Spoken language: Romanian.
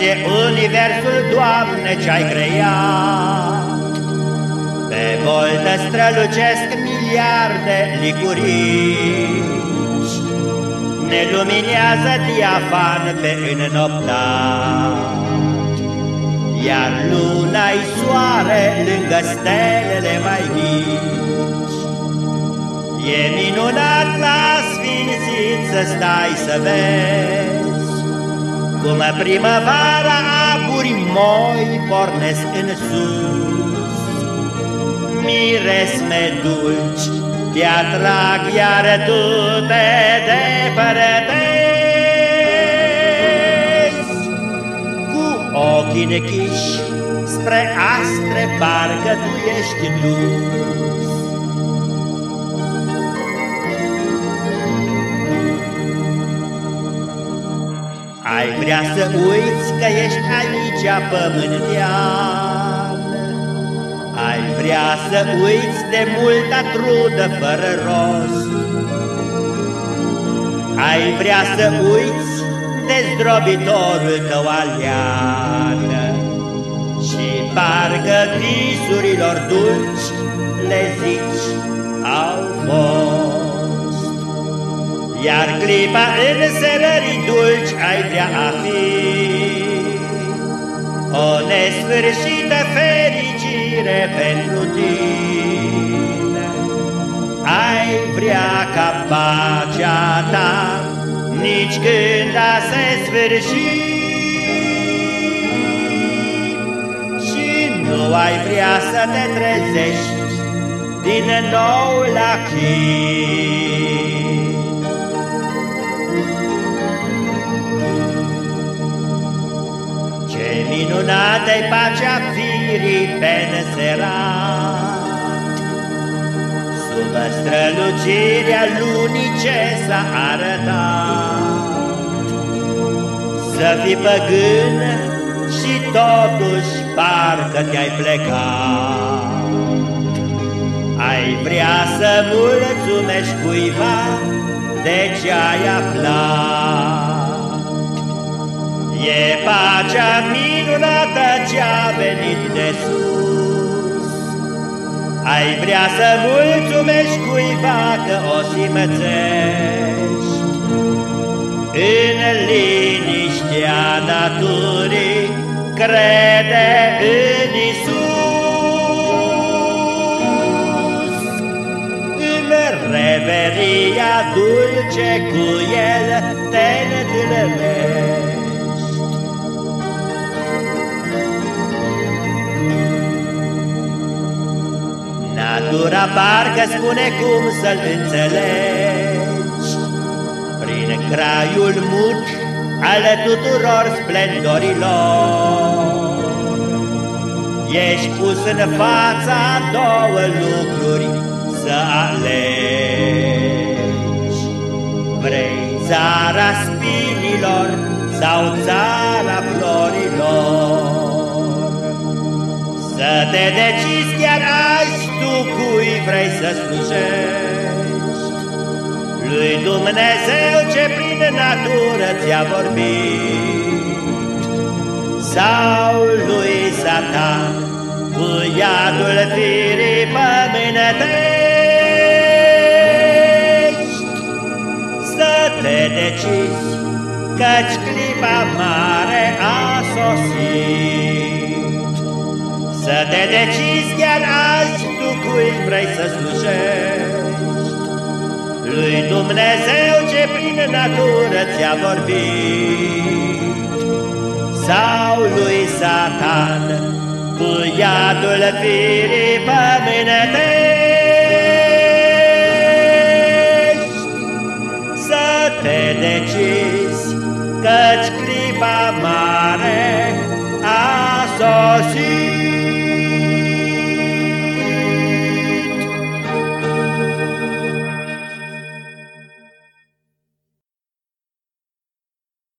e universul, Doamne, ce-ai creat. Pe voltă strălucesc miliarde licurici, Ne luminează diafan pe înnoptat. Iar luna-i soare lângă stelele mai mici. E minunat la sfințit să stai să vezi Cum primăvara aburi moi pornesc în sus. Miresme dulci te atrag iar tu te depărtezi Cu ochii închiși spre astre parcă tu ești dus Ai vrea să uiți că ești aici pământean Ai vrea să uiți de multa trudă fără rost? Ai vrea să uiți de zdrobitorul tău alian Și parcă visurilor dulci le zici au fost iar clipa în serării dulci ai vrea a fi. O nesfârșită fericire pentru tine. Ai vrea ca pacea ta nici când a se sfârși. Și nu ai vrea să te trezești din nou la chin minunată-i pacea firii pe neserat. Sub strălucirea lunii ce s-a arătat. Să fii păgân și totuși parcă te-ai plecat. Ai vrea să mulțumești cuiva de ce ai aflat. E pacea minunată ce-a venit de sus. Ai vrea să mulțumești cuiva că o simțești. În liniștea naturii crede în Isus. În reveria dulce cu El te întâlnești. Natura parcă spune cum să-l înțelegi. Prin craiul mut ale tuturor splendorilor Ești pus în fața două lucruri să alegi. Vrei țara spinilor sau țara florilor? Să te decizi chiar azi tu cui vrei să slujești. Lui Dumnezeu ce prin natură ți-a vorbit, sau lui Satan cu iadul firii pămânătești. Să te decizi, căci clipa mare a sosit. Să te decizi chiar azi cui vrei să slujești. Lui Dumnezeu ce prin natură ți-a vorbit, Sau lui Satan cu iadul firii pămânetești. Să te decizi căci clipa mare